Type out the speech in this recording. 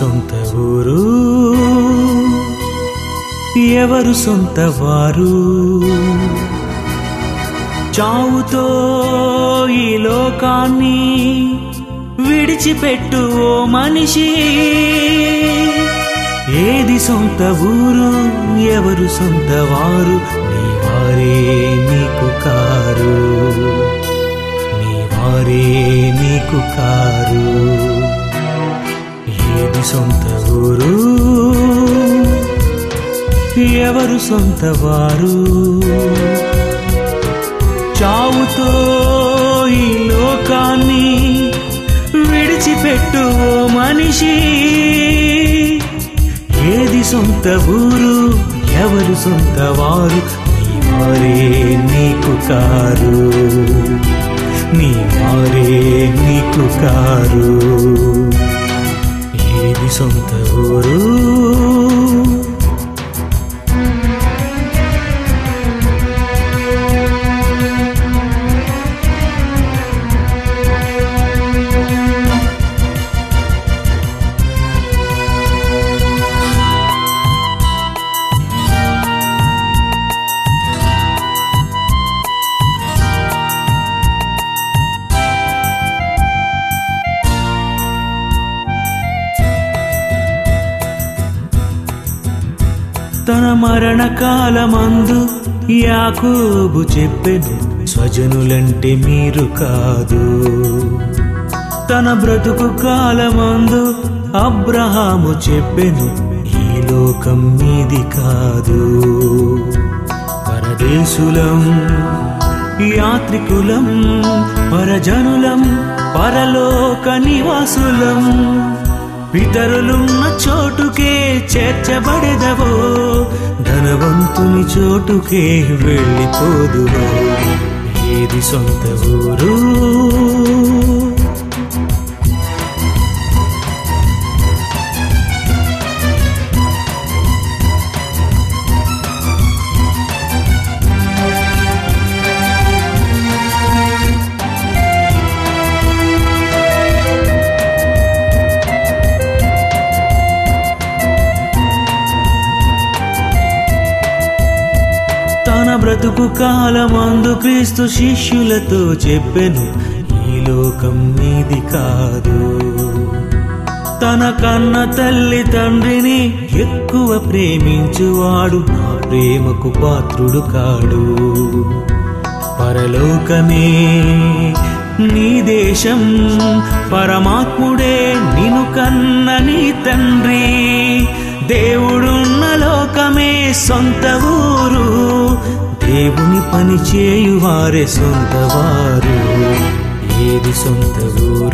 సొంత ఊరు? ఎవరు సొంత వారు? చావుతో ఈ లోకాన్ని విడిచిపెట్టు ఓ మనిషి. ఏది సొంత ఊరు ఎవరు సొంత వారు? నీ వారే నీకు కారు. నీ వారే నీకు కారు. సొంత ఊరు ఎవరు సొంత వారు చావుతో ఈ లోకాన్ని విడిచిపెట్టు ఓ మనిషి. ఏది సొంత ఊరు ఎవరు సొంత వారు నీ వారే నీకు కారు. నీ వారే నీకు కారు. మరణకాలమందు మరణ కాలమందు యాకోబు చెప్పెను స్వజనులంటే మీరు కాదు. తన బ్రతుకు కాలమందు అబ్రహాము చెప్పెను ఈ లోకం మీది కాదు. పరదేశులం యాత్రికులం పరజనులం పరలోక నివాసులం పితరులున్న చోటుకే చేర్చబడెదవో ధనవంతుని చోటుకే వెళ్ళిపోదువో ఏది సొంత ఊరు? బ్రతుకు కాలమందు క్రీస్తు శిష్యులతో చెప్పెను ఈ లోకం మీది కాదు. తన కన్న తల్లి తండ్రిని ఎక్కువ ప్రేమించువాడు నా ప్రేమకు పాత్రుడు కాడు. పరలోకమే నీ దేశం పరమాత్ముడే నిను కన్న నీ తండ్రి. దేవుడున్న లోకమే సొంత ఊరు ప్రభుని పని చేయువారే సొంతవారు. ఏది సొంత ఊరు